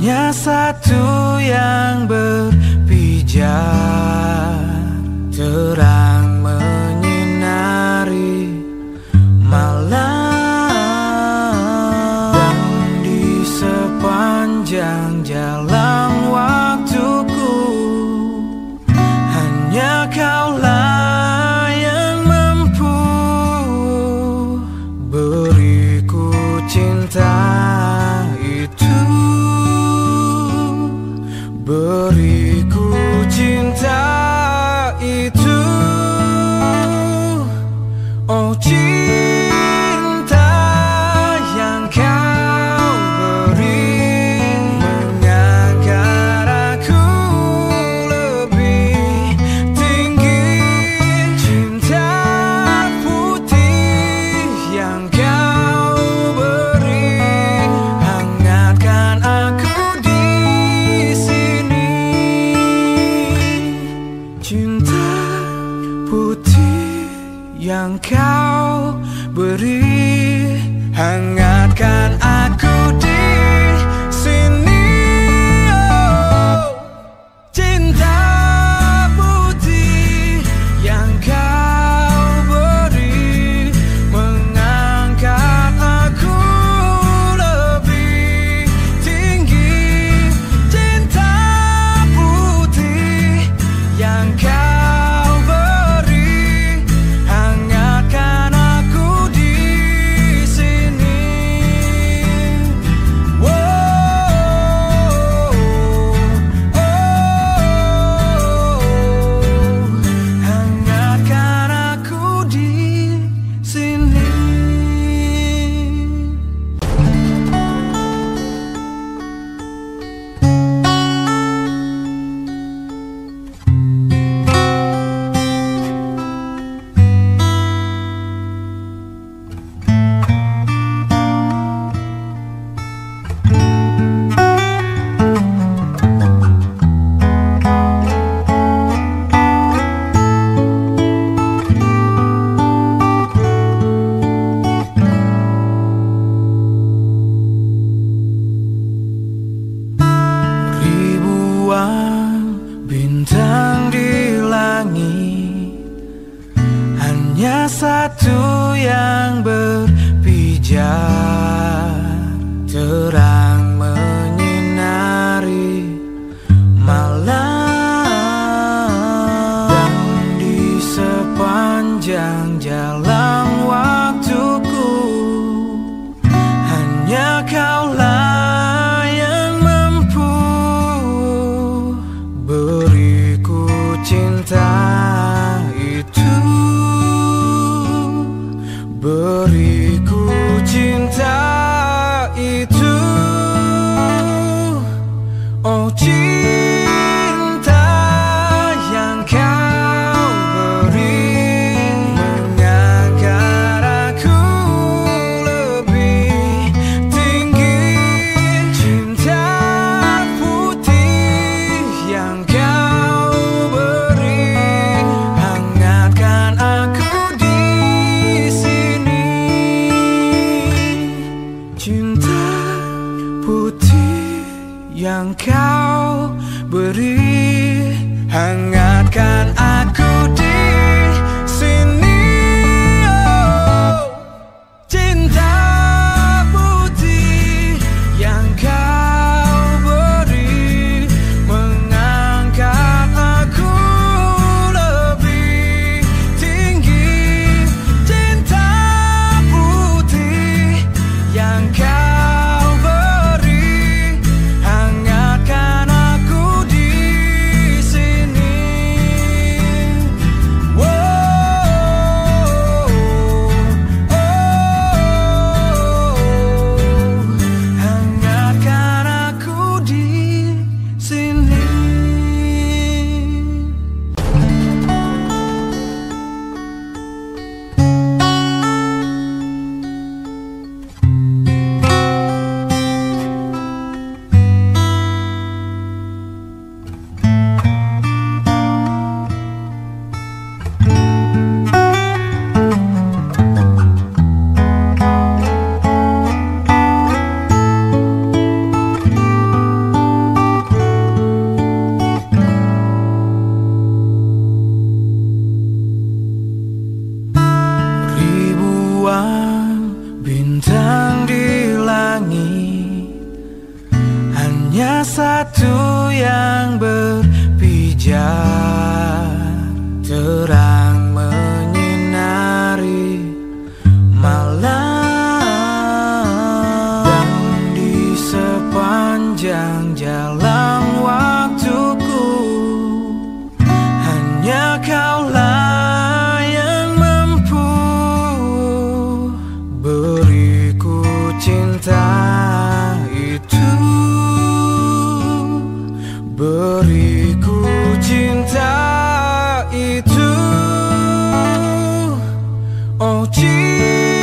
Hanya satu yang berpijak terang. Oh, gee. Hanya satu yang berpijar Terang Chỉ Hanya satu yang berpijak Terang. ti.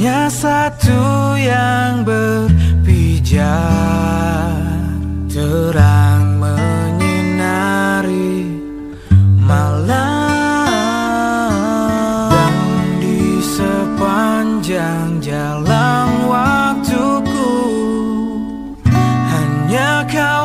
Hanya satu yang berpijak Terang menyinari malam yang di sepanjang jalan waktuku. Hanya kau